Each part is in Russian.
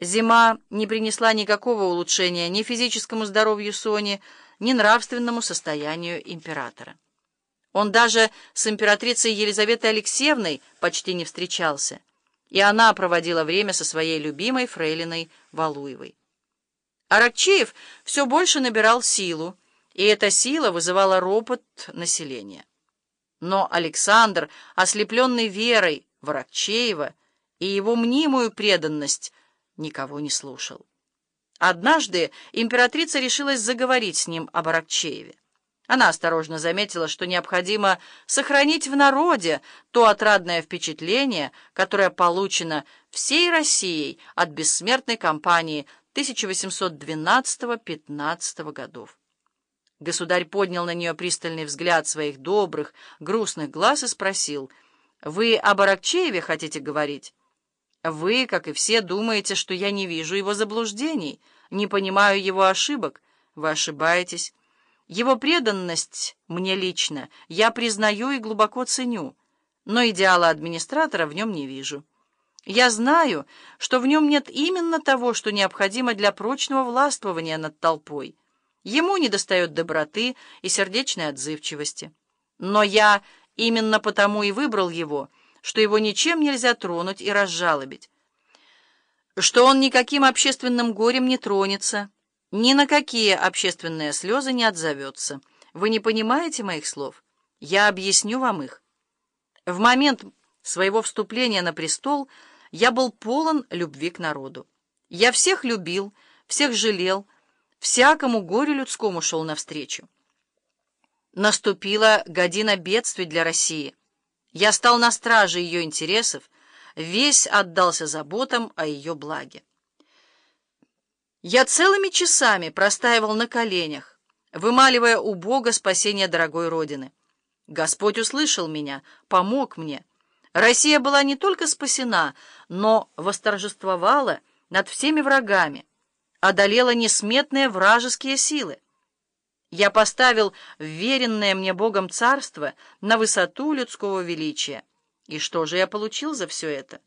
Зима не принесла никакого улучшения ни физическому здоровью Сони, ни нравственному состоянию императора. Он даже с императрицей Елизаветой Алексеевной почти не встречался, и она проводила время со своей любимой фрейлиной Валуевой. Аракчеев все больше набирал силу, и эта сила вызывала ропот населения. Но Александр, ослепленный верой в Аракчеева и его мнимую преданность, никого не слушал. Однажды императрица решилась заговорить с ним об Аракчееве. Она осторожно заметила, что необходимо сохранить в народе то отрадное впечатление, которое получено всей Россией от бессмертной кампании 1812-15 годов. Государь поднял на нее пристальный взгляд своих добрых, грустных глаз и спросил, «Вы об Аракчееве хотите говорить?» Вы, как и все, думаете, что я не вижу его заблуждений, не понимаю его ошибок. Вы ошибаетесь. Его преданность мне лично я признаю и глубоко ценю, но идеала администратора в нем не вижу. Я знаю, что в нем нет именно того, что необходимо для прочного властвования над толпой. Ему недостает доброты и сердечной отзывчивости. Но я именно потому и выбрал его — что его ничем нельзя тронуть и разжалобить, что он никаким общественным горем не тронется, ни на какие общественные слезы не отзовется. Вы не понимаете моих слов? Я объясню вам их. В момент своего вступления на престол я был полон любви к народу. Я всех любил, всех жалел, всякому горю людскому шел навстречу. Наступила година бедствий для России. Я стал на страже ее интересов, весь отдался заботам о ее благе. Я целыми часами простаивал на коленях, вымаливая у Бога спасение дорогой Родины. Господь услышал меня, помог мне. Россия была не только спасена, но восторжествовала над всеми врагами, одолела несметные вражеские силы. Я поставил веренное мне Богом царство на высоту людского величия. И что же я получил за все это?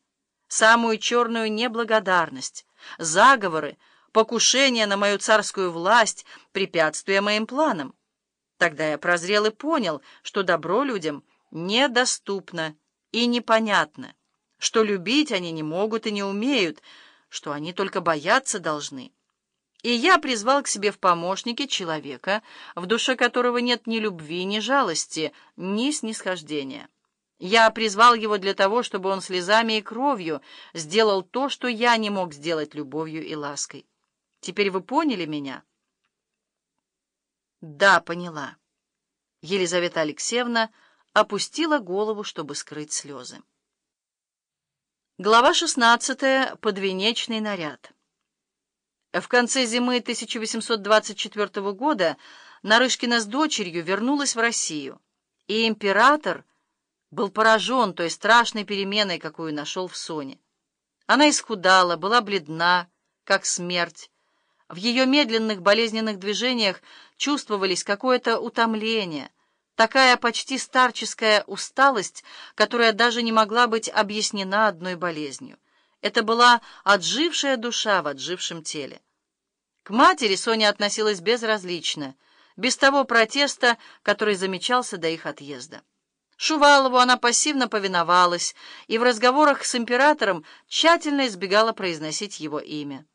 Самую черную неблагодарность, заговоры, покушения на мою царскую власть, препятствия моим планам. Тогда я прозрел и понял, что добро людям недоступно и непонятно, что любить они не могут и не умеют, что они только бояться должны. И я призвал к себе в помощники человека, в душе которого нет ни любви, ни жалости, ни снисхождения. Я призвал его для того, чтобы он слезами и кровью сделал то, что я не мог сделать любовью и лаской. Теперь вы поняли меня? Да, поняла. Елизавета Алексеевна опустила голову, чтобы скрыть слезы. Глава 16. Подвенечный наряд. В конце зимы 1824 года Нарышкина с дочерью вернулась в Россию, и император был поражен той страшной переменой, какую нашел в Соне. Она исхудала, была бледна, как смерть. В ее медленных болезненных движениях чувствовались какое-то утомление, такая почти старческая усталость, которая даже не могла быть объяснена одной болезнью. Это была отжившая душа в отжившем теле. К матери Соня относилась безразлично, без того протеста, который замечался до их отъезда. Шувалову она пассивно повиновалась и в разговорах с императором тщательно избегала произносить его имя.